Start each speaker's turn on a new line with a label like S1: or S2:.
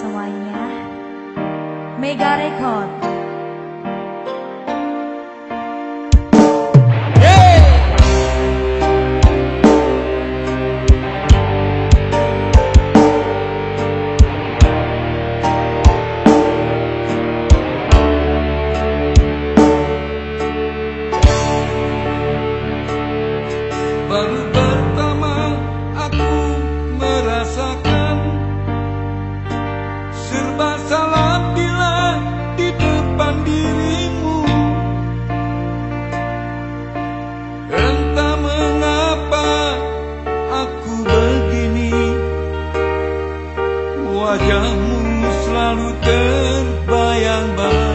S1: sawaiya me gare khot
S2: wajahmu selalu terbayang-bayang.